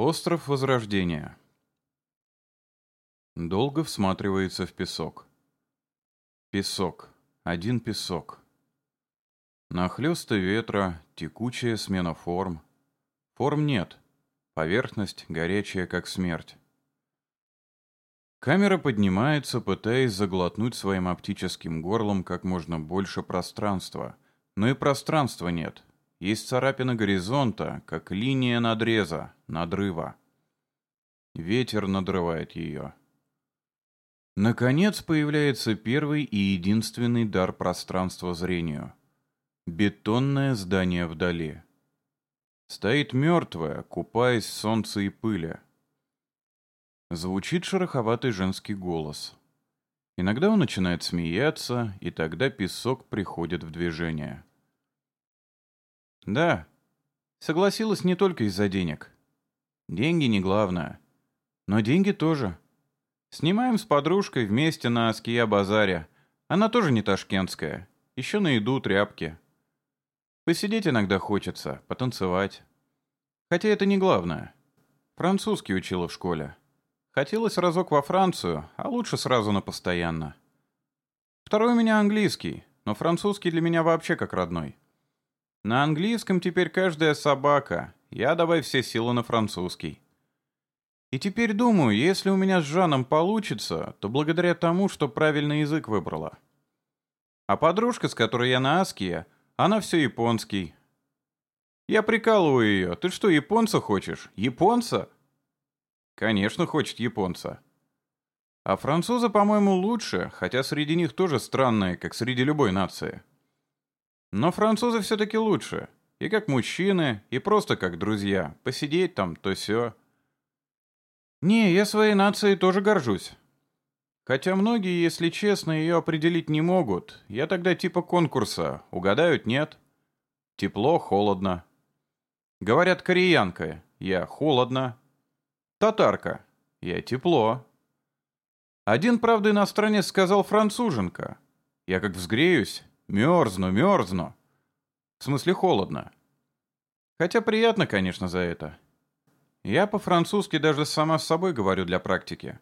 Остров Возрождения. Долго всматривается в песок. Песок. Один песок. Нахлёсты ветра, текучая смена форм. Форм нет. Поверхность горячая, как смерть. Камера поднимается, пытаясь заглотнуть своим оптическим горлом как можно больше пространства. Но и пространства нет. Есть царапина горизонта, как линия надреза, надрыва. Ветер надрывает ее. Наконец появляется первый и единственный дар пространства зрению. Бетонное здание вдали. Стоит мертвое, купаясь в солнце и пыли. Звучит шероховатый женский голос. Иногда он начинает смеяться, и тогда песок приходит в движение. Да, согласилась не только из-за денег. Деньги не главное. Но деньги тоже. Снимаем с подружкой вместе на Аския-базаре. Она тоже не ташкентская. Еще на еду тряпки. Посидеть иногда хочется, потанцевать. Хотя это не главное. Французский учила в школе. Хотелось разок во Францию, а лучше сразу на постоянно. Второй у меня английский, но французский для меня вообще как родной. На английском теперь каждая собака. Я давай все силы на французский. И теперь думаю, если у меня с Жаном получится, то благодаря тому, что правильный язык выбрала. А подружка, с которой я на Аския, она все японский. Я прикалываю ее. Ты что, японца хочешь? Японца? Конечно, хочет японца. А французы, по-моему, лучше, хотя среди них тоже странные, как среди любой нации. Но французы все-таки лучше. И как мужчины, и просто как друзья. Посидеть там, то все. Не, я своей нацией тоже горжусь. Хотя многие, если честно, ее определить не могут. Я тогда типа конкурса. Угадают, нет? Тепло, холодно. Говорят, кореянка. Я холодно. Татарка. Я тепло. Один, правда, иностранец сказал француженка. Я как взгреюсь, Мерзну, мерзну. В смысле холодно. Хотя приятно, конечно, за это. Я по-французски даже сама с собой говорю для практики.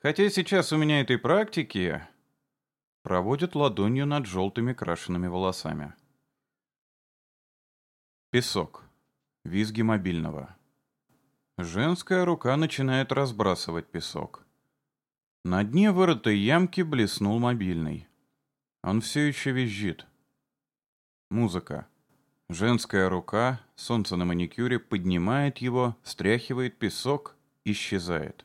Хотя сейчас у меня этой практики проводят ладонью над желтыми крашенными волосами. Песок. Визги мобильного. Женская рука начинает разбрасывать песок. На дне вырытой ямки блеснул мобильный. Он все еще визжит. Музыка. Женская рука, солнце на маникюре, поднимает его, стряхивает песок, исчезает.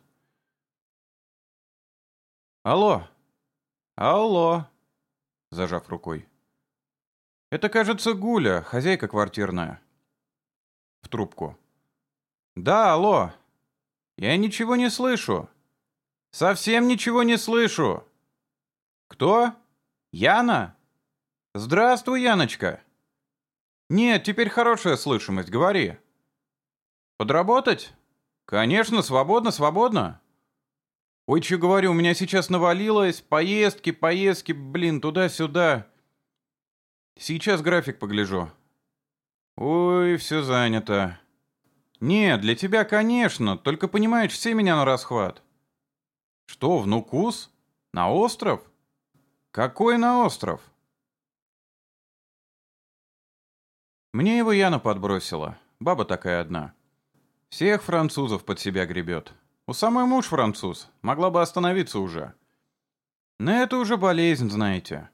«Алло! Алло!» Зажав рукой. «Это, кажется, Гуля, хозяйка квартирная». В трубку. «Да, алло! Я ничего не слышу! Совсем ничего не слышу! Кто?» «Яна? Здравствуй, Яночка!» «Нет, теперь хорошая слышимость, говори». «Подработать?» «Конечно, свободно, свободно». «Ой, что говорю, у меня сейчас навалилось, поездки, поездки, блин, туда-сюда». «Сейчас график погляжу». «Ой, все занято». «Нет, для тебя, конечно, только понимаешь, все меня на расхват». «Что, в Нукус? На остров?» «Какой на остров?» Мне его Яна подбросила. Баба такая одна. Всех французов под себя гребет. У самой муж француз. Могла бы остановиться уже. Но это уже болезнь, знаете.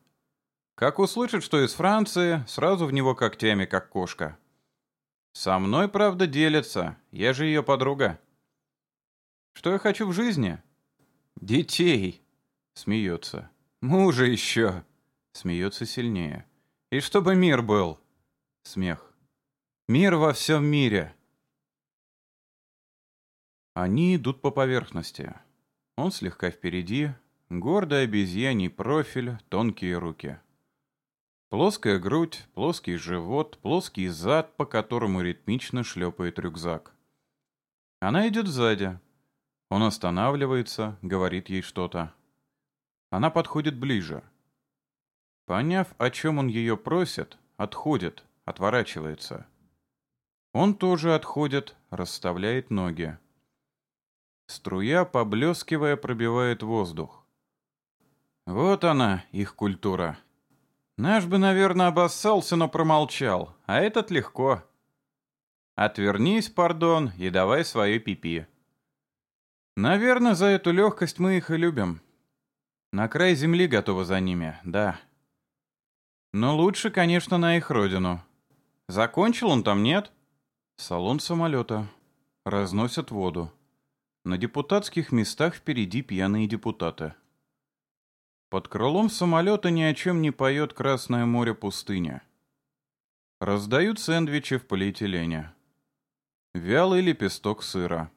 Как услышит, что из Франции, сразу в него когтями, как кошка. Со мной, правда, делится. Я же ее подруга. Что я хочу в жизни? Детей. Смеется. Мужа еще. Смеется сильнее. И чтобы мир был. Смех. Мир во всем мире. Они идут по поверхности. Он слегка впереди, гордый обезьяний профиль, тонкие руки. Плоская грудь, плоский живот, плоский зад, по которому ритмично шлепает рюкзак. Она идет сзади. Он останавливается, говорит ей что-то. Она подходит ближе. Поняв, о чем он ее просит, отходит, отворачивается. Он тоже отходит, расставляет ноги. Струя, поблескивая, пробивает воздух. Вот она, их культура. Наш бы, наверное, обоссался, но промолчал, а этот легко. Отвернись, пардон, и давай свое пипи. Наверное, за эту легкость мы их и любим. На край земли готовы за ними, да. Но лучше, конечно, на их родину. Закончил он там, нет? Салон самолета. Разносят воду. На депутатских местах впереди пьяные депутаты. Под крылом самолета ни о чем не поет Красное море пустыня. Раздают сэндвичи в полиэтилене. Вялый лепесток сыра.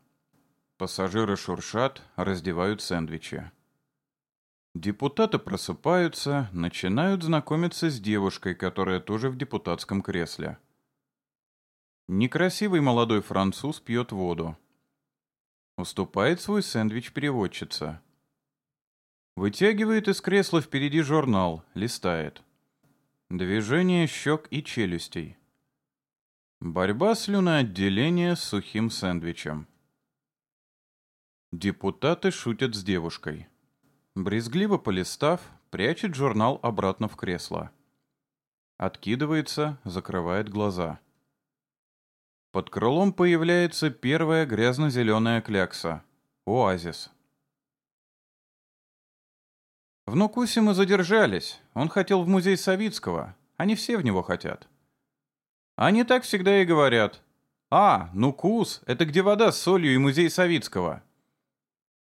Пассажиры шуршат, раздевают сэндвичи. Депутаты просыпаются, начинают знакомиться с девушкой, которая тоже в депутатском кресле. Некрасивый молодой француз пьет воду. Уступает свой сэндвич переводчица. Вытягивает из кресла впереди журнал, листает. Движение щек и челюстей. Борьба слюноотделения с сухим сэндвичем. Депутаты шутят с девушкой. Брезгливо полистав, прячет журнал обратно в кресло. Откидывается, закрывает глаза. Под крылом появляется первая грязно-зеленая клякса. Оазис. В Нукусе мы задержались. Он хотел в музей Савицкого. Они все в него хотят. Они так всегда и говорят. «А, ну Кус, это где вода с солью и музей Савицкого».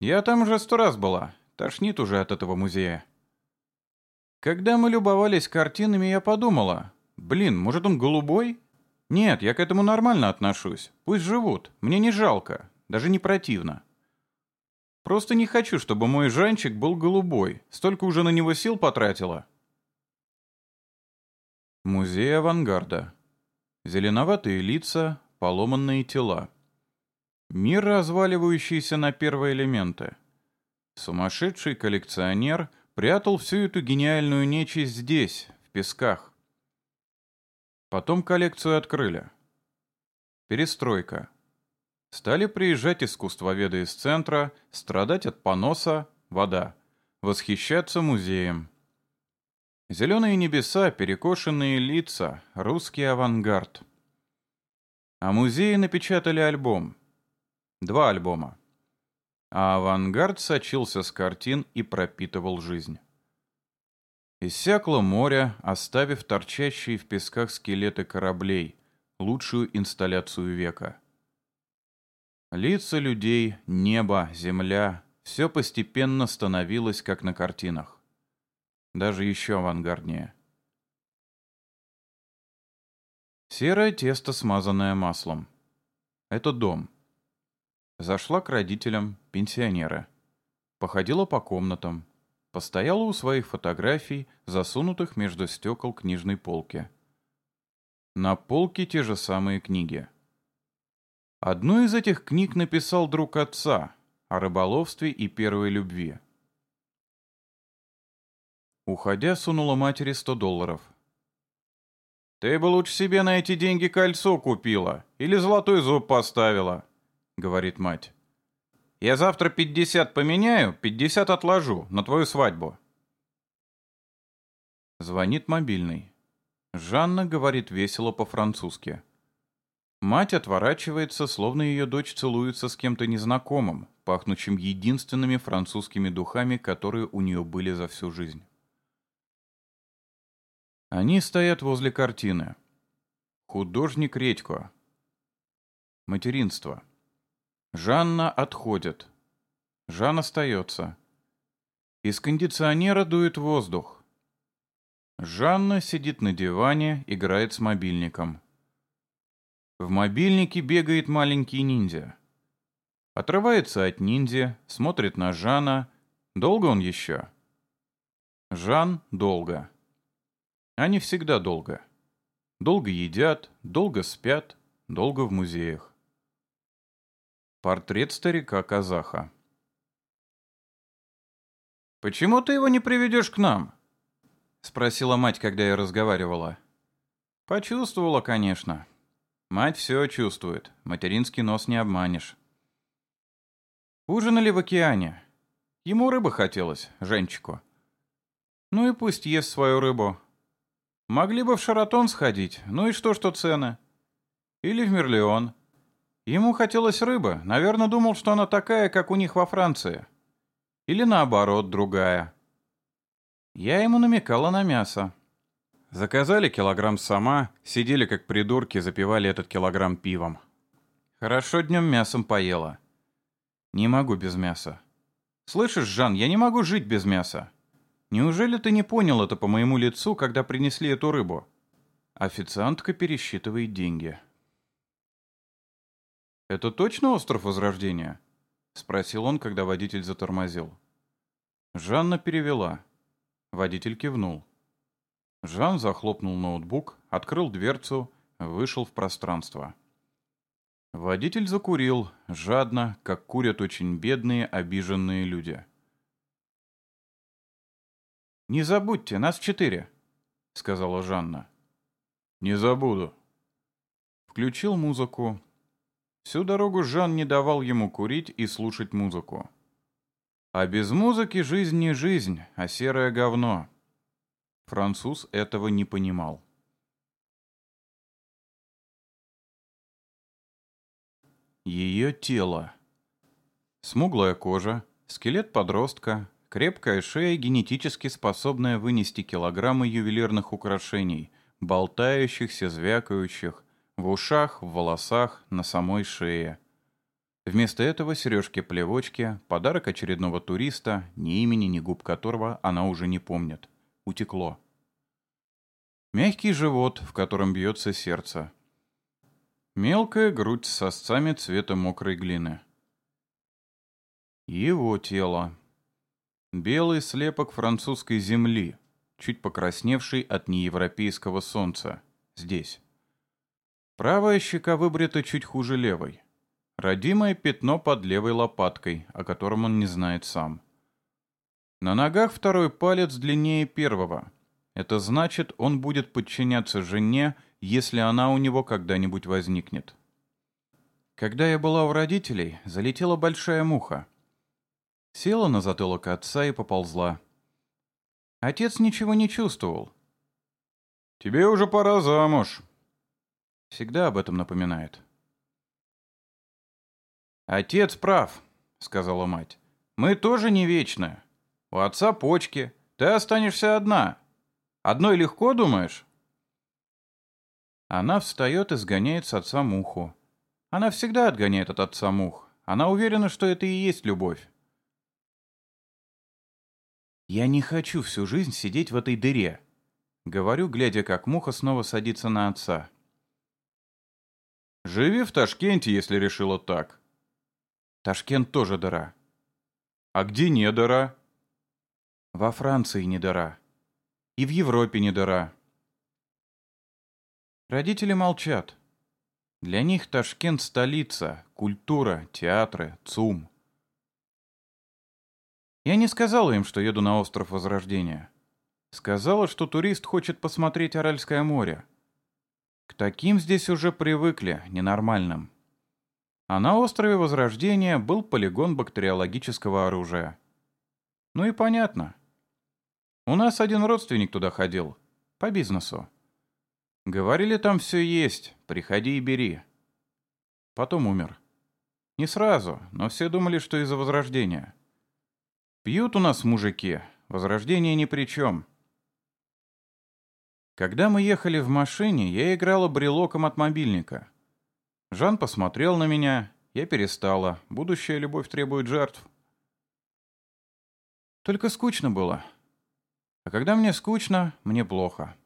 Я там уже сто раз была, тошнит уже от этого музея. Когда мы любовались картинами, я подумала, блин, может он голубой? Нет, я к этому нормально отношусь, пусть живут, мне не жалко, даже не противно. Просто не хочу, чтобы мой Жанчик был голубой, столько уже на него сил потратила. Музей авангарда. Зеленоватые лица, поломанные тела. Мир, разваливающийся на первые элементы. Сумасшедший коллекционер прятал всю эту гениальную нечисть здесь, в песках. Потом коллекцию открыли. Перестройка. Стали приезжать искусствоведы из центра, страдать от поноса, вода, восхищаться музеем. Зеленые небеса, перекошенные лица, русский авангард. А музеи напечатали альбом. Два альбома. А авангард сочился с картин и пропитывал жизнь. Иссякло море, оставив торчащие в песках скелеты кораблей, лучшую инсталляцию века. Лица людей, небо, земля — все постепенно становилось, как на картинах даже еще авангарднее. Серое тесто, смазанное маслом. Это дом. Зашла к родителям, пенсионера. Походила по комнатам. Постояла у своих фотографий, засунутых между стекол книжной полки. На полке те же самые книги. Одну из этих книг написал друг отца о рыболовстве и первой любви. Уходя, сунула матери сто долларов. «Ты бы лучше себе на эти деньги кольцо купила или золотой зуб поставила», — говорит мать. «Я завтра пятьдесят поменяю, пятьдесят отложу на твою свадьбу». Звонит мобильный. Жанна говорит весело по-французски. Мать отворачивается, словно ее дочь целуется с кем-то незнакомым, пахнущим единственными французскими духами, которые у нее были за всю жизнь. Они стоят возле картины. Художник Редько. Материнство. Жанна отходит. Жан остается. Из кондиционера дует воздух. Жанна сидит на диване, играет с мобильником. В мобильнике бегает маленький ниндзя. Отрывается от ниндзя, смотрит на Жана. Долго он еще? Жан долго. Они всегда долго. Долго едят, долго спят, долго в музеях. Портрет старика-казаха. «Почему ты его не приведешь к нам?» — спросила мать, когда я разговаривала. «Почувствовала, конечно. Мать все чувствует, материнский нос не обманешь. Ужинали в океане. Ему рыбы хотелось, Женчику. Ну и пусть ест свою рыбу. Могли бы в Шаратон сходить, ну и что, что цены? Или в Мерлеон. Ему хотелось рыбы, наверное, думал, что она такая, как у них во Франции. Или наоборот, другая. Я ему намекала на мясо. Заказали килограмм сама, сидели как придурки, запивали этот килограмм пивом. Хорошо днем мясом поела. Не могу без мяса. Слышишь, Жан, я не могу жить без мяса. Неужели ты не понял это по моему лицу, когда принесли эту рыбу? Официантка пересчитывает деньги. «Это точно остров Возрождения?» — спросил он, когда водитель затормозил. Жанна перевела. Водитель кивнул. Жан захлопнул ноутбук, открыл дверцу, вышел в пространство. Водитель закурил, жадно, как курят очень бедные, обиженные люди. «Не забудьте, нас четыре», — сказала Жанна. «Не забуду». Включил музыку, Всю дорогу Жан не давал ему курить и слушать музыку. А без музыки жизнь не жизнь, а серое говно. Француз этого не понимал. Ее тело. Смуглая кожа, скелет подростка, крепкая шея, генетически способная вынести килограммы ювелирных украшений, болтающихся, звякающих, в ушах, в волосах, на самой шее. Вместо этого сережки-плевочки, подарок очередного туриста, ни имени, ни губ которого она уже не помнит. Утекло. Мягкий живот, в котором бьется сердце. Мелкая грудь с сосцами цвета мокрой глины. Его тело. Белый слепок французской земли, чуть покрасневший от неевропейского солнца. Здесь. Правая щека выбрита чуть хуже левой. Родимое пятно под левой лопаткой, о котором он не знает сам. На ногах второй палец длиннее первого. Это значит, он будет подчиняться жене, если она у него когда-нибудь возникнет. Когда я была у родителей, залетела большая муха. Села на затылок отца и поползла. Отец ничего не чувствовал. «Тебе уже пора замуж», Всегда об этом напоминает. «Отец прав», — сказала мать. «Мы тоже не вечны. У отца почки. Ты останешься одна. Одной легко, думаешь?» Она встает и сгоняет с отца муху. Она всегда отгоняет от отца мух. Она уверена, что это и есть любовь. «Я не хочу всю жизнь сидеть в этой дыре», — говорю, глядя, как муха снова садится на отца. Живи в Ташкенте, если решила так. Ташкент тоже дыра. А где не дыра? Во Франции не дыра. И в Европе не дыра. Родители молчат. Для них Ташкент — столица, культура, театры, ЦУМ. Я не сказала им, что еду на остров Возрождения. Сказала, что турист хочет посмотреть Аральское море. К таким здесь уже привыкли, ненормальным. А на острове Возрождения был полигон бактериологического оружия. Ну и понятно. У нас один родственник туда ходил. По бизнесу. Говорили, там все есть, приходи и бери. Потом умер. Не сразу, но все думали, что из-за Возрождения. Пьют у нас мужики, Возрождение ни при чем. Когда мы ехали в машине, я играла брелоком от мобильника. Жан посмотрел на меня, я перестала. Будущая любовь требует жертв. Только скучно было. А когда мне скучно, мне плохо.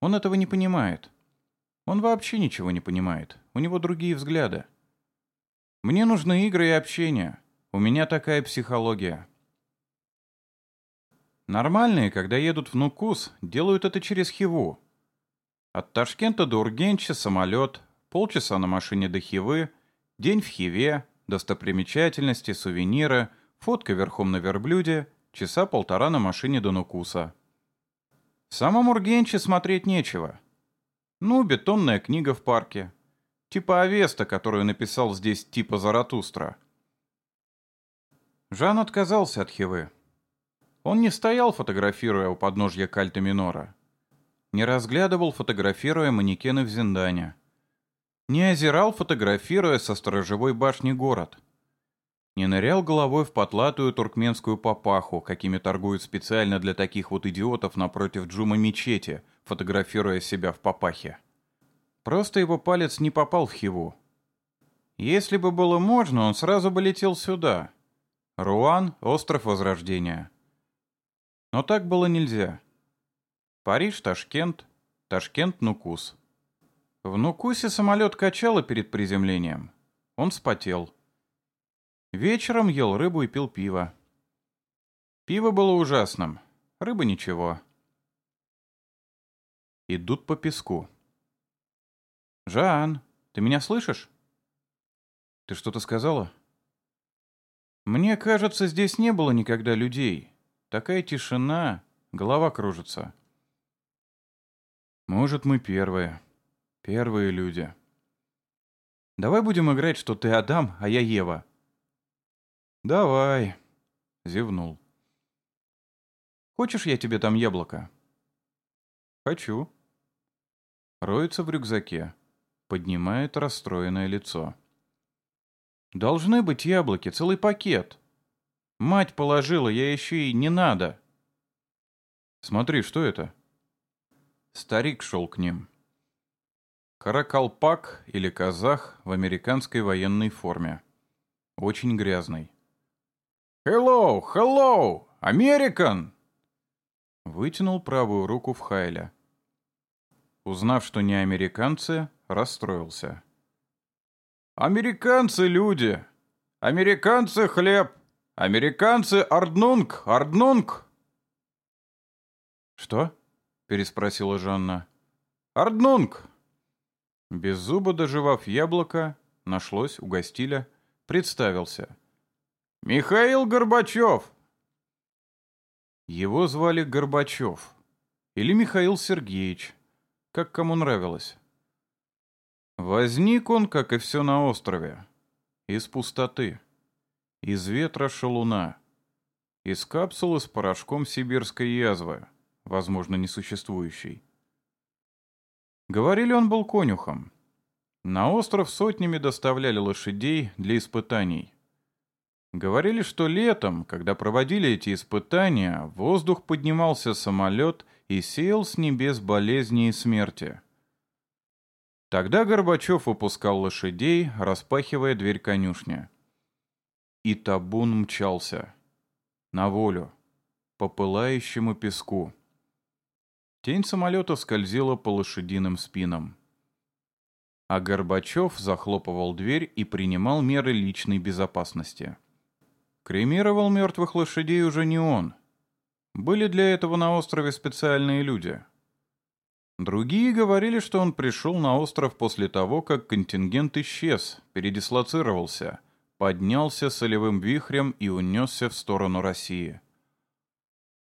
Он этого не понимает. Он вообще ничего не понимает. У него другие взгляды. Мне нужны игры и общение. У меня такая психология. Нормальные, когда едут в Нукус, делают это через Хиву. От Ташкента до Ургенча самолет, полчаса на машине до Хивы, день в Хиве, достопримечательности, сувениры, фотка верхом на верблюде, часа полтора на машине до Нукуса. В самом Ургенче смотреть нечего. Ну, бетонная книга в парке. Типа Авеста, которую написал здесь типа Заратустра. Жан отказался от Хивы. Он не стоял, фотографируя у подножья кальта минора. Не разглядывал, фотографируя манекены в Зиндане. Не озирал, фотографируя со сторожевой башни город. Не нырял головой в потлатую туркменскую папаху, какими торгуют специально для таких вот идиотов напротив джума мечети, фотографируя себя в папахе. Просто его палец не попал в Хиву. Если бы было можно, он сразу бы летел сюда. Руан — остров Возрождения. Но так было нельзя. Париж, Ташкент, Ташкент, Нукус. В Нукусе самолет качало перед приземлением. Он спотел. Вечером ел рыбу и пил пиво. Пиво было ужасным, рыба ничего. Идут по песку. «Жан, ты меня слышишь?» «Ты что-то сказала?» «Мне кажется, здесь не было никогда людей. Такая тишина, голова кружится». «Может, мы первые. Первые люди». «Давай будем играть, что ты Адам, а я Ева». «Давай», — зевнул. «Хочешь, я тебе там яблоко?» «Хочу». Роется в рюкзаке. Поднимает расстроенное лицо. «Должны быть яблоки, целый пакет. Мать положила, я еще и не надо». «Смотри, что это?» Старик шел к ним. Каракалпак или казах в американской военной форме. Очень грязный. «Hello, hello, American!» Вытянул правую руку в Хайля. Узнав, что не американцы, расстроился. «Американцы люди! Американцы хлеб! Американцы арднунг! Арднунг!» «Что?» — переспросила Жанна. «Арднунг!» Без зуба доживав яблоко, нашлось, угостили, представился. «Михаил Горбачев!» Его звали Горбачев. Или Михаил Сергеевич, как кому нравилось. Возник он, как и все на острове, из пустоты, из ветра шалуна, из капсулы с порошком сибирской язвы, возможно, несуществующей. Говорили, он был конюхом. На остров сотнями доставляли лошадей для испытаний. Говорили, что летом, когда проводили эти испытания, в воздух поднимался самолет и сеял с небес болезни и смерти. Тогда Горбачев выпускал лошадей, распахивая дверь конюшни. И табун мчался. На волю. По пылающему песку. Тень самолета скользила по лошадиным спинам. А Горбачев захлопывал дверь и принимал меры личной безопасности. Кремировал мертвых лошадей уже не он. Были для этого на острове специальные люди — Другие говорили, что он пришел на остров после того, как контингент исчез, передислоцировался, поднялся солевым вихрем и унесся в сторону России.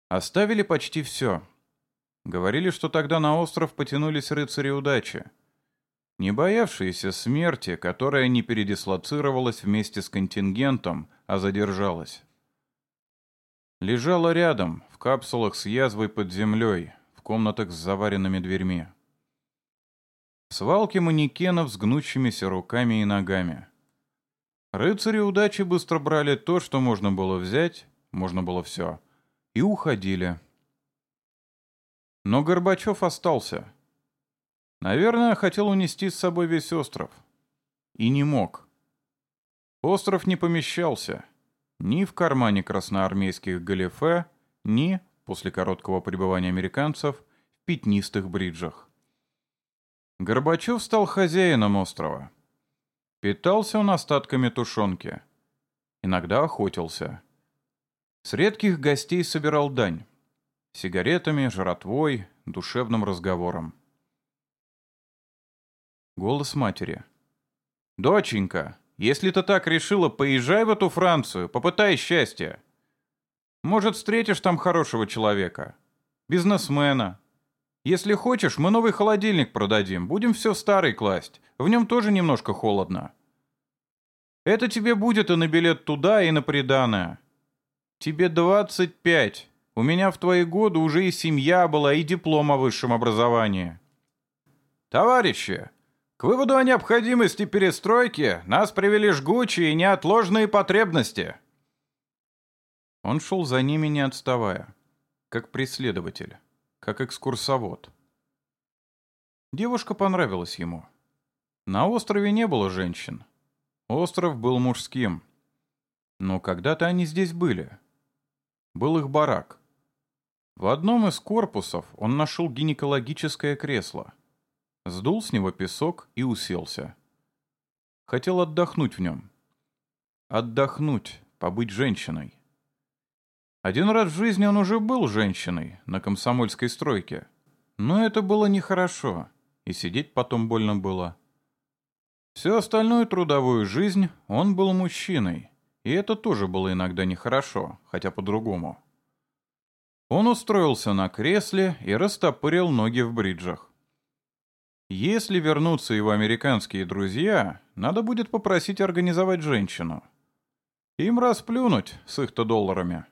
Оставили почти все. Говорили, что тогда на остров потянулись рыцари удачи. Не боявшиеся смерти, которая не передислоцировалась вместе с контингентом, а задержалась. Лежала рядом, в капсулах с язвой под землей, комнатах с заваренными дверьми. В свалке манекенов с гнущимися руками и ногами. Рыцари удачи быстро брали то, что можно было взять, можно было все, и уходили. Но Горбачев остался. Наверное, хотел унести с собой весь остров. И не мог. Остров не помещался ни в кармане красноармейских галифе, ни после короткого пребывания американцев в пятнистых бриджах. Горбачев стал хозяином острова. Питался он остатками тушенки. Иногда охотился. С редких гостей собирал дань. Сигаретами, жратвой, душевным разговором. Голос матери. «Доченька, если ты так решила, поезжай в эту Францию, попытай счастья. Может, встретишь там хорошего человека. Бизнесмена. Если хочешь, мы новый холодильник продадим. Будем все старый класть. В нем тоже немножко холодно. Это тебе будет и на билет туда, и на приданое. Тебе двадцать пять. У меня в твои годы уже и семья была, и диплом о высшем образовании. Товарищи, к выводу о необходимости перестройки нас привели жгучие и неотложные потребности. Он шел за ними, не отставая, как преследователь, как экскурсовод. Девушка понравилась ему. На острове не было женщин. Остров был мужским. Но когда-то они здесь были. Был их барак. В одном из корпусов он нашел гинекологическое кресло. Сдул с него песок и уселся. Хотел отдохнуть в нем. Отдохнуть, побыть женщиной. Один раз в жизни он уже был женщиной на комсомольской стройке. Но это было нехорошо, и сидеть потом больно было. Всю остальную трудовую жизнь он был мужчиной, и это тоже было иногда нехорошо, хотя по-другому. Он устроился на кресле и растопырил ноги в бриджах. Если вернутся его американские друзья, надо будет попросить организовать женщину. Им расплюнуть с их-то долларами.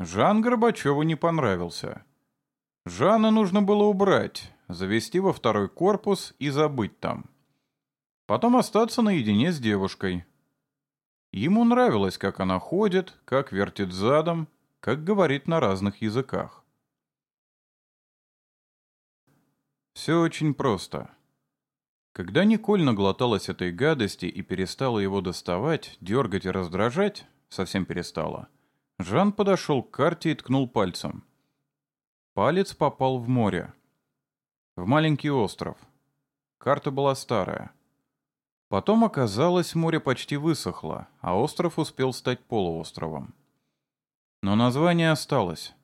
Жан Горбачеву не понравился. Жанна нужно было убрать, завести во второй корпус и забыть там. Потом остаться наедине с девушкой. Ему нравилось, как она ходит, как вертит задом, как говорит на разных языках. Все очень просто. Когда Николь наглоталась этой гадости и перестала его доставать, дергать и раздражать, совсем перестала, Жан подошел к карте и ткнул пальцем. Палец попал в море. В маленький остров. Карта была старая. Потом оказалось, море почти высохло, а остров успел стать полуостровом. Но название осталось.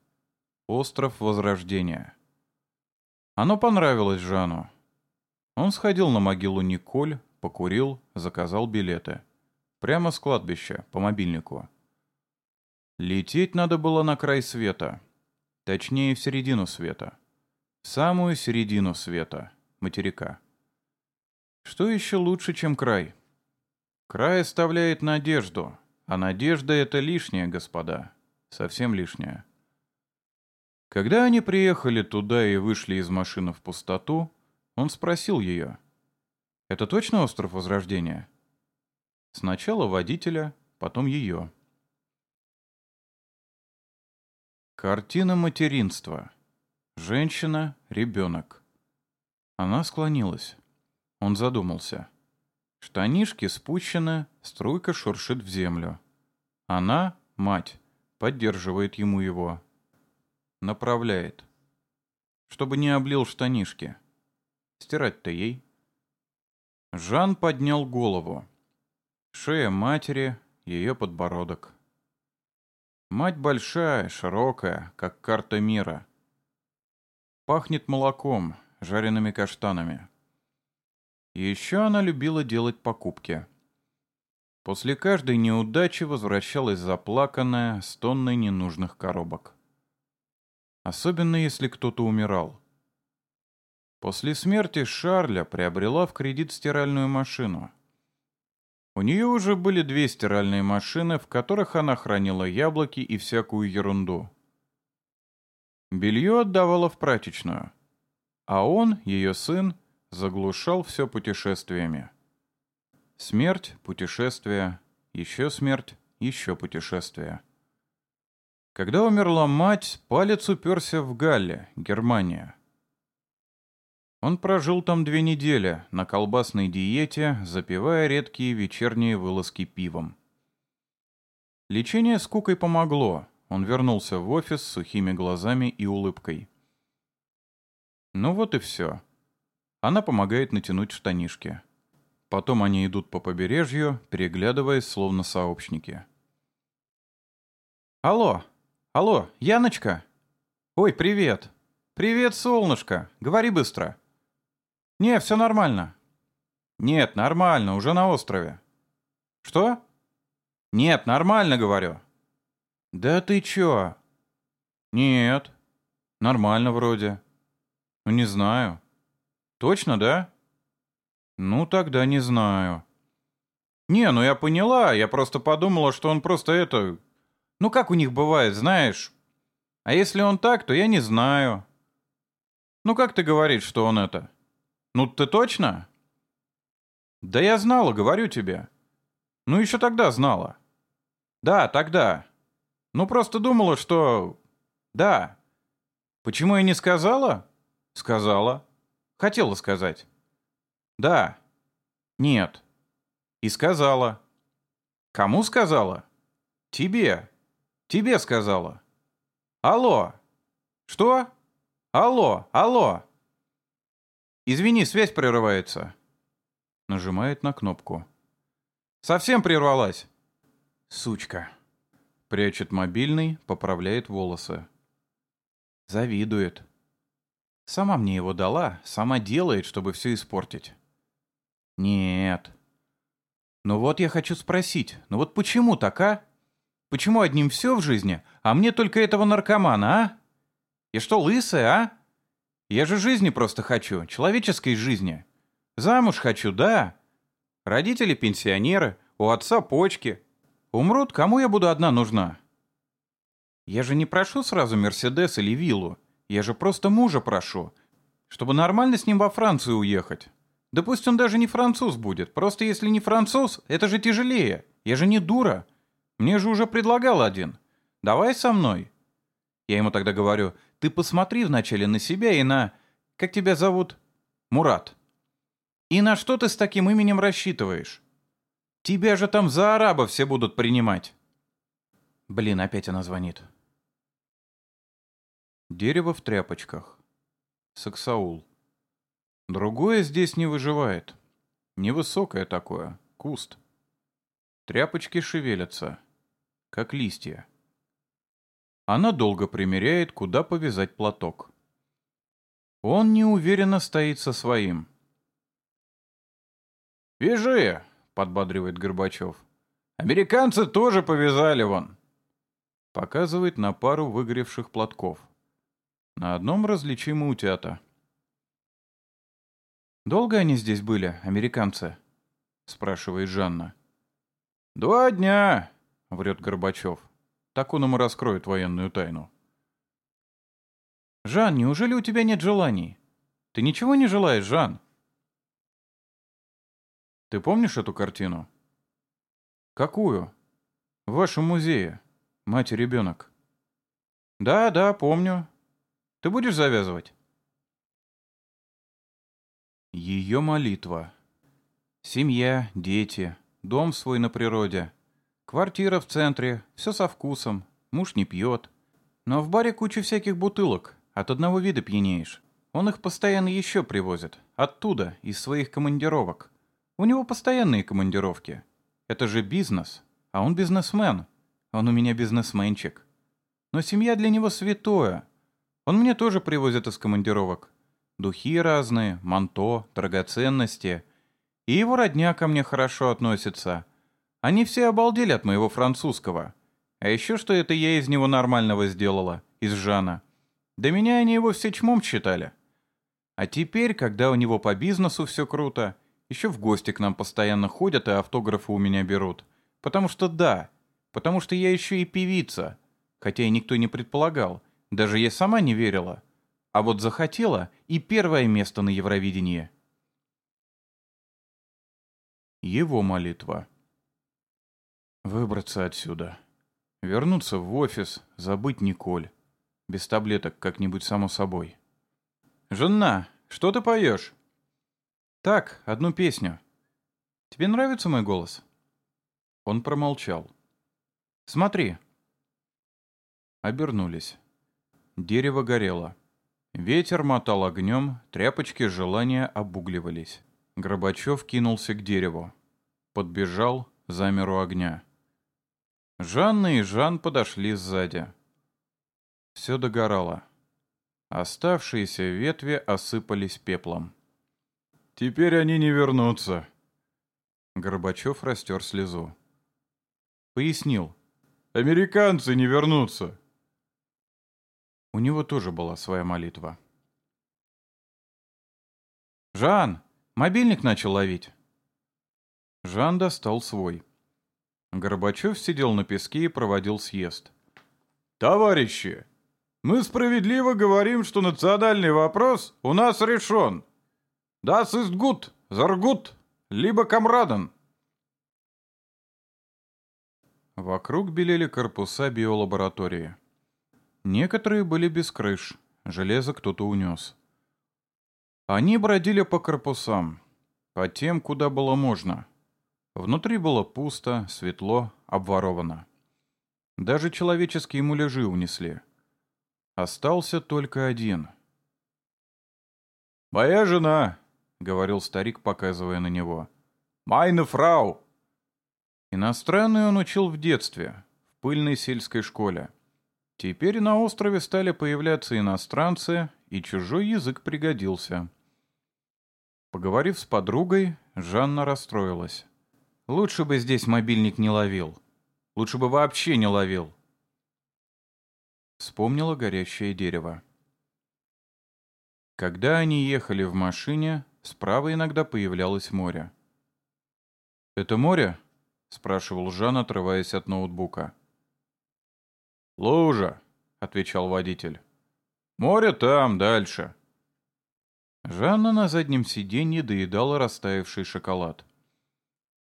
Остров Возрождения. Оно понравилось Жану. Он сходил на могилу Николь, покурил, заказал билеты. Прямо с кладбища, по мобильнику. Лететь надо было на край света. Точнее, в середину света. В самую середину света, материка. Что еще лучше, чем край? Край оставляет надежду, а надежда — это лишнее, господа. Совсем лишнее. Когда они приехали туда и вышли из машины в пустоту, он спросил ее. «Это точно остров Возрождения?» Сначала водителя, потом ее. Картина материнства. Женщина, ребенок. Она склонилась. Он задумался. Штанишки спущены, струйка шуршит в землю. Она, мать, поддерживает ему его. Направляет. Чтобы не облил штанишки. Стирать-то ей. Жан поднял голову. Шея матери, ее подбородок. Мать большая, широкая, как карта мира. Пахнет молоком, жареными каштанами. Еще она любила делать покупки. После каждой неудачи возвращалась заплаканная с тонной ненужных коробок. Особенно если кто-то умирал. После смерти Шарля приобрела в кредит стиральную машину. У нее уже были две стиральные машины, в которых она хранила яблоки и всякую ерунду. Белье отдавала в прачечную. А он, ее сын, заглушал все путешествиями. Смерть, путешествие, еще смерть, еще путешествие. Когда умерла мать, палец уперся в Галле, Германия. Он прожил там две недели на колбасной диете, запивая редкие вечерние вылазки пивом. Лечение скукой помогло. Он вернулся в офис с сухими глазами и улыбкой. Ну вот и все. Она помогает натянуть штанишки. Потом они идут по побережью, переглядываясь, словно сообщники. «Алло! Алло, Яночка! Ой, привет! Привет, солнышко! Говори быстро!» «Не, все нормально». «Нет, нормально, уже на острове». «Что?» «Нет, нормально, говорю». «Да ты чё?» «Нет». Нормально вроде. Ну, не знаю. Точно, да? Ну, тогда не знаю. Не, ну я поняла, я просто подумала, что он просто это... Ну, как у них бывает, знаешь? А если он так, то я не знаю. Ну, как ты говоришь, что он это? Ну, ты точно? Да я знала, говорю тебе. Ну, еще тогда знала. Да, тогда. Ну, просто думала, что... Да. Почему я не сказала? Сказала. Хотела сказать. Да. Нет. И сказала. Кому сказала? Тебе. Тебе сказала. Алло. Что? Алло, алло. Извини, связь прерывается. Нажимает на кнопку. Совсем прервалась. Сучка. Прячет мобильный, поправляет волосы. Завидует. Сама мне его дала, сама делает, чтобы все испортить. Нет. Ну вот я хочу спросить, ну вот почему так, а? Почему одним все в жизни, а мне только этого наркомана, а? Я что, лысая, а? Я же жизни просто хочу, человеческой жизни. Замуж хочу, да. Родители пенсионеры, у отца почки. Умрут, кому я буду одна нужна? Я же не прошу сразу Мерседес или виллу. Я же просто мужа прошу, чтобы нормально с ним во Францию уехать. Да пусть он даже не француз будет. Просто если не француз, это же тяжелее. Я же не дура. Мне же уже предлагал один. Давай со мной. Я ему тогда говорю, ты посмотри вначале на себя и на... Как тебя зовут? Мурат. И на что ты с таким именем рассчитываешь? Тебя же там за араба все будут принимать. Блин, опять она звонит. Дерево в тряпочках. Саксаул. Другое здесь не выживает. Невысокое такое, куст. Тряпочки шевелятся, как листья. Она долго примеряет, куда повязать платок. Он неуверенно стоит со своим. «Вяжи!» — подбадривает Горбачев. «Американцы тоже повязали вон!» Показывает на пару выгоревших платков. На одном различимы утята. «Долго они здесь были, американцы?» — спрашивает Жанна. «Два дня!» — врет Горбачев. Так он ему раскроет военную тайну. «Жан, неужели у тебя нет желаний? Ты ничего не желаешь, Жан?» «Ты помнишь эту картину?» «Какую?» «В вашем музее. Мать и ребенок». «Да, да, помню. Ты будешь завязывать?» Ее молитва. Семья, дети, дом свой на природе, квартира в центре, все со вкусом, муж не пьет. Но в баре куча всяких бутылок, от одного вида пьянеешь. Он их постоянно еще привозит, оттуда, из своих командировок. У него постоянные командировки. Это же бизнес, а он бизнесмен. Он у меня бизнесменчик. Но семья для него святое. Он мне тоже привозит из командировок. Духи разные, манто, драгоценности. И его родня ко мне хорошо относится. Они все обалдели от моего французского. А еще что это я из него нормального сделала, из Жана. До меня они его все чмом считали. А теперь, когда у него по бизнесу все круто, еще в гости к нам постоянно ходят и автографы у меня берут. Потому что да, потому что я еще и певица. Хотя и никто не предполагал. Даже я сама не верила. А вот захотела и первое место на Евровидении. Его молитва. Выбраться отсюда. Вернуться в офис, забыть Николь. Без таблеток как-нибудь само собой. «Жена, что ты поешь?» «Так, одну песню. Тебе нравится мой голос?» Он промолчал. «Смотри». Обернулись. Дерево горело. Ветер мотал огнем, тряпочки желания обугливались. Горбачев кинулся к дереву. Подбежал, замер у огня. Жанна и Жан подошли сзади. Все догорало. Оставшиеся ветви осыпались пеплом. «Теперь они не вернутся». Горбачев растер слезу. Пояснил. «Американцы не вернутся. У него тоже была своя молитва. «Жан, мобильник начал ловить». Жан достал свой. Горбачев сидел на песке и проводил съезд. «Товарищи, мы справедливо говорим, что национальный вопрос у нас решен. Das ist gut, sehr либо комраден». Вокруг белели корпуса биолаборатории. Некоторые были без крыш, железо кто-то унес. Они бродили по корпусам, по тем, куда было можно. Внутри было пусто, светло, обворовано. Даже человеческие муляжи унесли. Остался только один. «Моя жена», — говорил старик, показывая на него. «Майна фрау». Иностранный он учил в детстве, в пыльной сельской школе. Теперь на острове стали появляться иностранцы, и чужой язык пригодился. Поговорив с подругой, Жанна расстроилась. Лучше бы здесь мобильник не ловил. Лучше бы вообще не ловил. Вспомнила горящее дерево. Когда они ехали в машине, справа иногда появлялось море. «Это море?» — спрашивал Жан, отрываясь от ноутбука. «Лужа», — отвечал водитель. «Море там, дальше». Жанна на заднем сиденье доедала растаявший шоколад.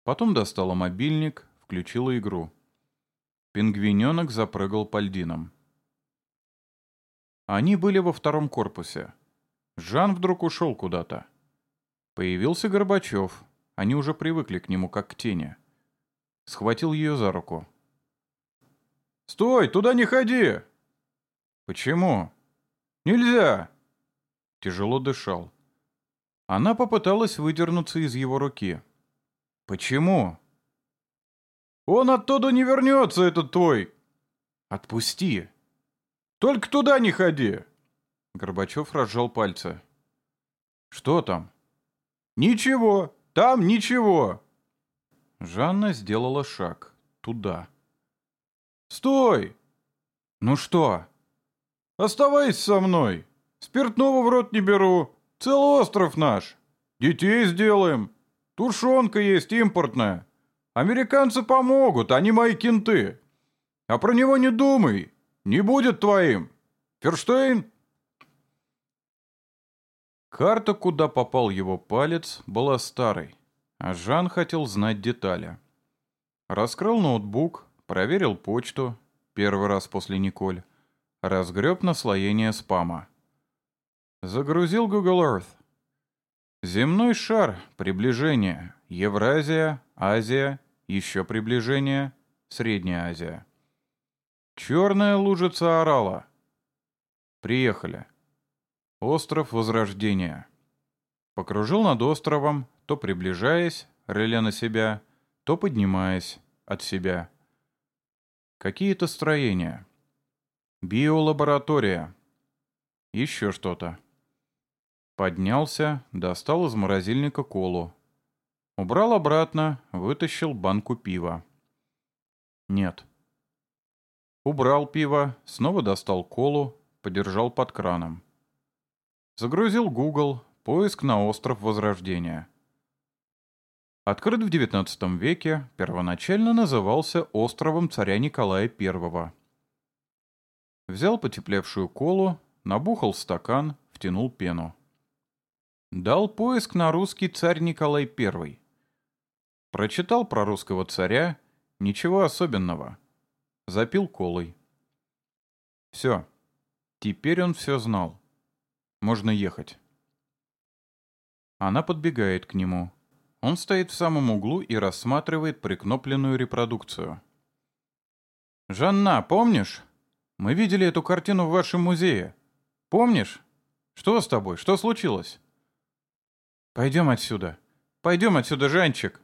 Потом достала мобильник, включила игру. Пингвиненок запрыгал по льдинам. Они были во втором корпусе. Жан вдруг ушел куда-то. Появился Горбачев. Они уже привыкли к нему, как к тени. Схватил ее за руку. «Стой, туда не ходи!» «Почему?» «Нельзя!» Тяжело дышал. Она попыталась выдернуться из его руки. «Почему?» «Он оттуда не вернется, этот твой!» «Отпусти!» «Только туда не ходи!» Горбачев разжал пальцы. «Что там?» «Ничего! Там ничего!» Жанна сделала шаг. Туда. «Стой!» «Ну что?» «Оставайся со мной! Спиртного в рот не беру! Целый остров наш! Детей сделаем! Тушенка есть импортная. Американцы помогут, они мои кенты. А про него не думай. Не будет твоим. Ферштейн?» Карта, куда попал его палец, была старой, а Жан хотел знать детали. Раскрыл ноутбук, проверил почту, первый раз после Николь, разгреб наслоение спама. Загрузил Google Earth. Земной шар, приближение, Евразия, Азия, еще приближение, Средняя Азия. Черная лужица орала. Приехали. Остров Возрождения. Покружил над островом, то приближаясь, рыля на себя, то поднимаясь от себя. Какие-то строения. Биолаборатория. Еще что-то. Поднялся, достал из морозильника колу. Убрал обратно, вытащил банку пива. Нет. Убрал пиво, снова достал колу, подержал под краном. Загрузил Google, поиск на остров Возрождения. Открыт в XIX веке, первоначально назывался островом царя Николая I. Взял потеплевшую колу, набухал стакан, втянул пену. Дал поиск на русский царь Николай I. Прочитал про русского царя, ничего особенного. Запил колой. Все. Теперь он все знал. Можно ехать. Она подбегает к нему. Он стоит в самом углу и рассматривает прикнопленную репродукцию. «Жанна, помнишь? Мы видели эту картину в вашем музее. Помнишь? Что с тобой? Что случилось?» «Пойдем отсюда. Пойдем отсюда, Жанчик!»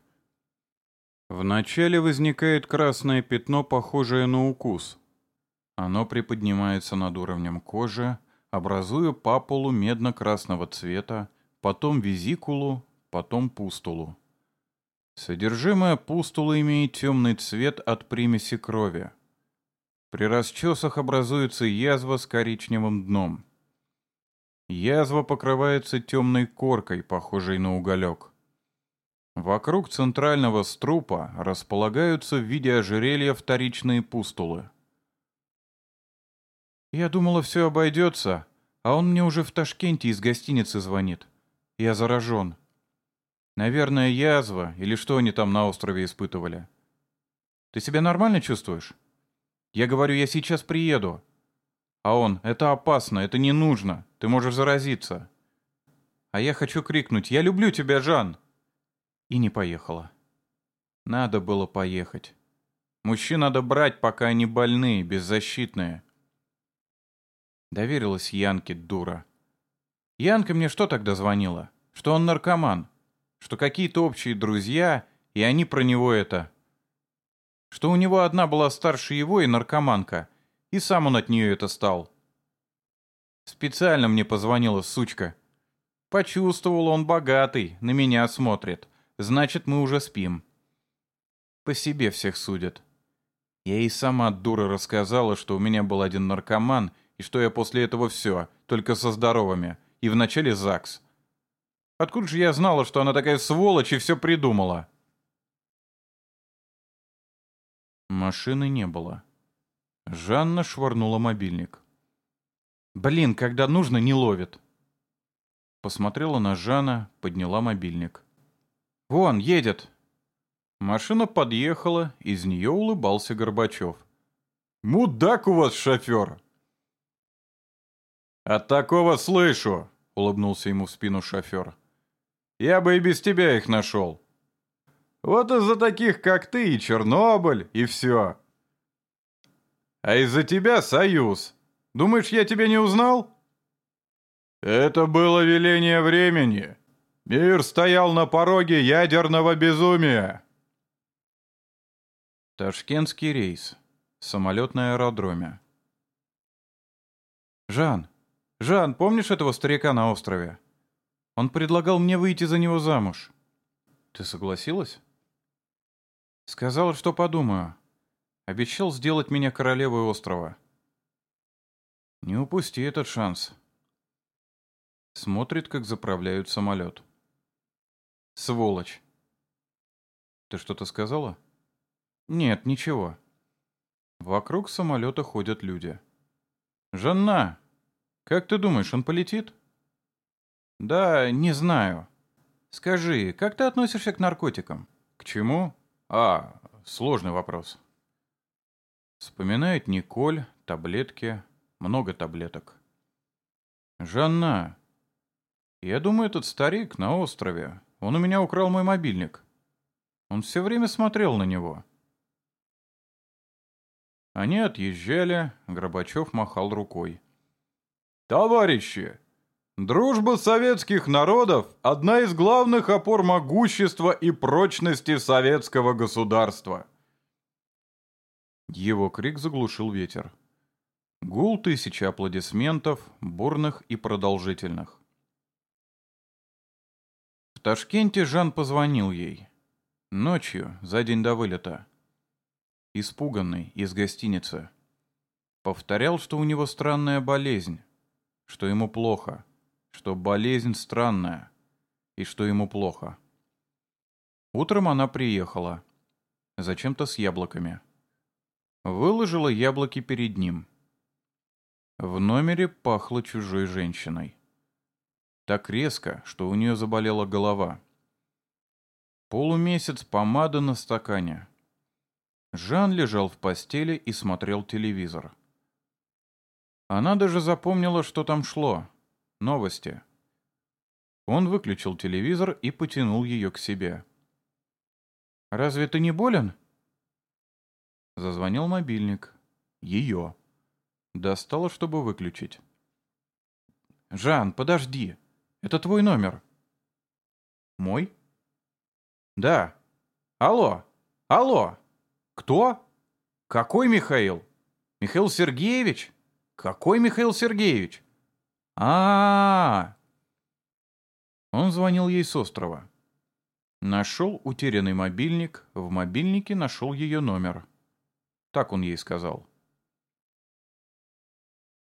Вначале возникает красное пятно, похожее на укус. Оно приподнимается над уровнем кожи, образуя папулу медно-красного цвета, потом визикулу, потом пустулу. Содержимое пустулы имеет темный цвет от примеси крови. При расчесах образуется язва с коричневым дном. Язва покрывается темной коркой, похожей на уголек. Вокруг центрального струпа располагаются в виде ожерелья вторичные пустулы. Я думала, все обойдется, а он мне уже в Ташкенте из гостиницы звонит. Я заражен. Наверное, язва или что они там на острове испытывали. Ты себя нормально чувствуешь? Я говорю, я сейчас приеду. А он, это опасно, это не нужно, ты можешь заразиться. А я хочу крикнуть, я люблю тебя, Жан. И не поехала. Надо было поехать. Мужчин надо брать, пока они больные, беззащитные. Доверилась Янке, дура. Янка мне что тогда звонила? Что он наркоман. Что какие-то общие друзья, и они про него это... Что у него одна была старше его и наркоманка, и сам он от нее это стал. Специально мне позвонила сучка. Почувствовал он богатый, на меня смотрит. Значит, мы уже спим. По себе всех судят. Я и сама дура рассказала, что у меня был один наркоман, и что я после этого все, только со здоровыми, и вначале ЗАГС. Откуда же я знала, что она такая сволочь и все придумала? Машины не было. Жанна швырнула мобильник. «Блин, когда нужно, не ловит». Посмотрела на Жана, подняла мобильник. «Вон, едет!» Машина подъехала, из нее улыбался Горбачев. «Мудак у вас шофер!» «От такого слышу!» — улыбнулся ему в спину шофер. «Я бы и без тебя их нашел. Вот из-за таких, как ты, и Чернобыль, и все. А из-за тебя союз. Думаешь, я тебя не узнал? Это было веление времени. Мир стоял на пороге ядерного безумия. Ташкентский рейс. Самолет на аэродроме. «Жан! Жан, помнишь этого старика на острове? Он предлагал мне выйти за него замуж. Ты согласилась?» Сказал, что подумаю. Обещал сделать меня королевой острова. Не упусти этот шанс. Смотрит, как заправляют самолет. Сволочь. Ты что-то сказала? Нет, ничего. Вокруг самолета ходят люди. Жанна, как ты думаешь, он полетит? Да, не знаю. Скажи, как ты относишься к наркотикам? К чему? А, сложный вопрос. Вспоминает Николь, таблетки, много таблеток. Жанна, я думаю, этот старик на острове, он у меня украл мой мобильник. Он все время смотрел на него. Они отъезжали, Горбачев махал рукой. «Товарищи, Дружба советских народов – одна из главных опор могущества и прочности советского государства. Его крик заглушил ветер. Гул тысячи аплодисментов, бурных и продолжительных. В Ташкенте Жан позвонил ей. Ночью, за день до вылета. Испуганный, из гостиницы. Повторял, что у него странная болезнь, что ему плохо – что болезнь странная и что ему плохо. Утром она приехала. Зачем-то с яблоками. Выложила яблоки перед ним. В номере пахло чужой женщиной. Так резко, что у нее заболела голова. Полумесяц помада на стакане. Жан лежал в постели и смотрел телевизор. Она даже запомнила, что там шло. Новости. Он выключил телевизор и потянул ее к себе. «Разве ты не болен?» Зазвонил мобильник. Ее. Достала, чтобы выключить. «Жан, подожди. Это твой номер». «Мой?» «Да. Алло. Алло. Кто? Какой Михаил? Михаил Сергеевич? Какой Михаил Сергеевич?» а, Он звонил ей с острова. Нашел утерянный мобильник, в мобильнике нашел ее номер. Так он ей сказал.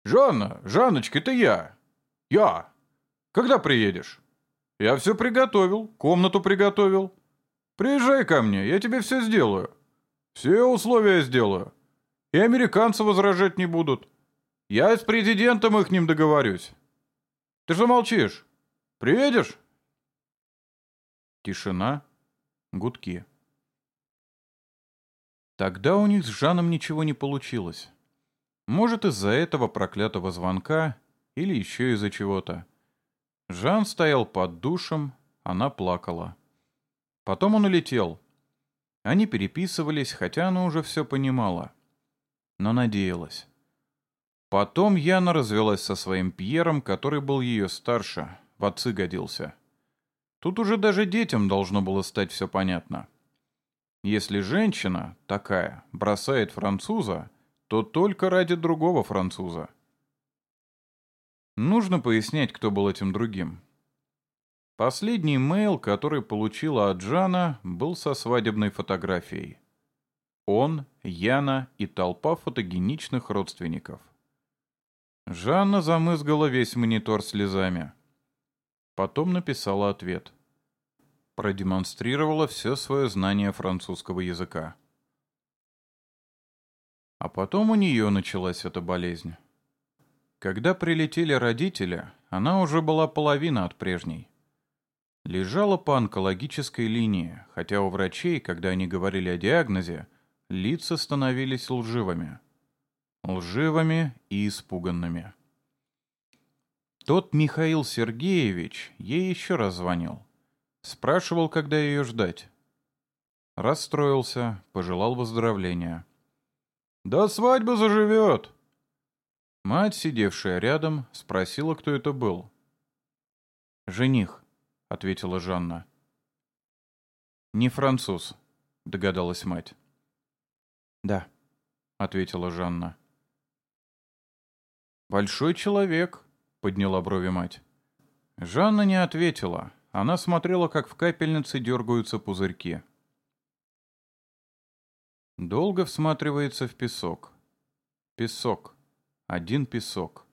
«Жанна, Жанночка, это я! Я! Когда приедешь?» «Я все приготовил, комнату приготовил. Приезжай ко мне, я тебе все сделаю. Все условия сделаю. И американцы возражать не будут. Я с президентом их ним договорюсь. Ты что молчишь? Приедешь?» Тишина, гудки. Тогда у них с Жаном ничего не получилось. Может, из-за этого проклятого звонка или еще из-за чего-то. Жан стоял под душем, она плакала. Потом он улетел. Они переписывались, хотя она уже все понимала. Но надеялась. Потом Яна развелась со своим Пьером, который был ее старше, в отцы годился. Тут уже даже детям должно было стать все понятно. Если женщина, такая, бросает француза, то только ради другого француза. Нужно пояснять, кто был этим другим. Последний мейл, который получила от Джана, был со свадебной фотографией. Он, Яна и толпа фотогеничных родственников. Жанна замызгала весь монитор слезами. Потом написала ответ продемонстрировала все свое знание французского языка. А потом у нее началась эта болезнь. Когда прилетели родители, она уже была половина от прежней. Лежала по онкологической линии, хотя у врачей, когда они говорили о диагнозе, лица становились лживыми. Лживыми и испуганными. Тот Михаил Сергеевич ей еще раз звонил. Спрашивал, когда ее ждать. Расстроился, пожелал выздоровления. «До свадьбы заживет!» Мать, сидевшая рядом, спросила, кто это был. «Жених», — ответила Жанна. «Не француз», — догадалась мать. «Да», — ответила Жанна. «Большой человек», — подняла брови мать. Жанна не ответила, она смотрела, как в капельнице дергаются пузырьки. Долго всматривается в песок. Песок. Один песок.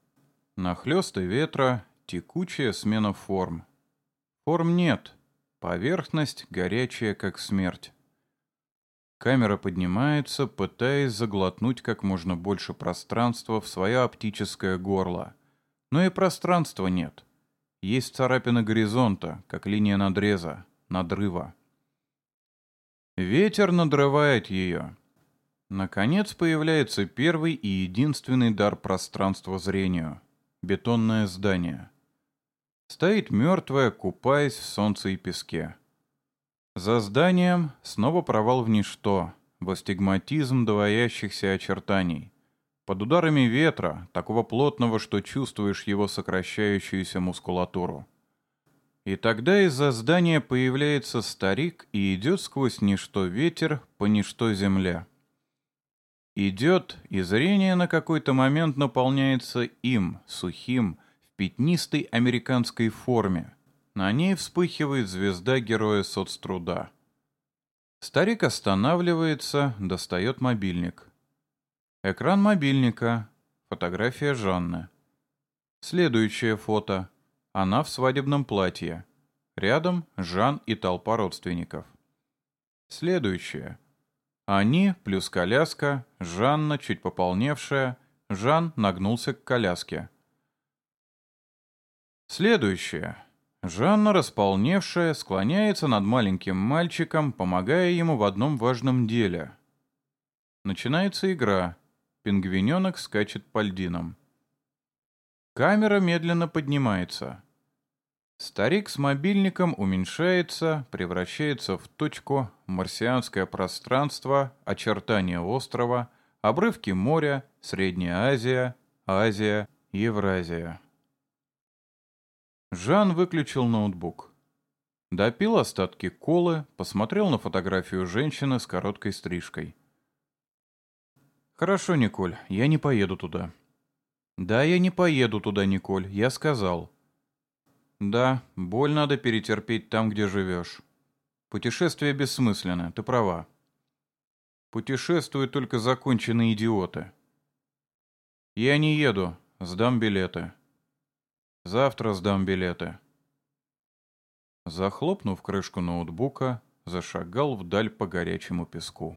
Нахлёсты ветра, текучая смена форм. Форм нет. Поверхность горячая, как смерть. Камера поднимается, пытаясь заглотнуть как можно больше пространства в свое оптическое горло. Но и пространства нет. Есть царапина горизонта, как линия надреза, надрыва. Ветер надрывает ее. Наконец появляется первый и единственный дар пространства зрению — бетонное здание. Стоит мертвое, купаясь в солнце и песке. За зданием снова провал в ничто, в астигматизм двоящихся очертаний — под ударами ветра, такого плотного, что чувствуешь его сокращающуюся мускулатуру. И тогда из-за здания появляется старик и идет сквозь ничто ветер по ничто земля. Идет, и зрение на какой-то момент наполняется им, сухим, в пятнистой американской форме. На ней вспыхивает звезда героя соцтруда. Старик останавливается, достает мобильник. Экран мобильника. Фотография Жанны. Следующее фото. Она в свадебном платье. Рядом Жан и толпа родственников. Следующее. Они плюс коляска, Жанна чуть пополневшая, Жан нагнулся к коляске. Следующее. Жанна, располневшая, склоняется над маленьким мальчиком, помогая ему в одном важном деле. Начинается игра — Пингвиненок скачет по льдинам. Камера медленно поднимается. Старик с мобильником уменьшается, превращается в точку, марсианское пространство, очертания острова, обрывки моря, Средняя Азия, Азия, Евразия. Жан выключил ноутбук. Допил остатки колы, посмотрел на фотографию женщины с короткой стрижкой. «Хорошо, Николь, я не поеду туда». «Да, я не поеду туда, Николь, я сказал». «Да, боль надо перетерпеть там, где живешь. Путешествие бессмысленно, ты права. Путешествуют только законченные идиоты». «Я не еду», сдам билеты. Завтра сдам билеты. Захлопнув крышку ноутбука, зашагал вдаль по горячему песку.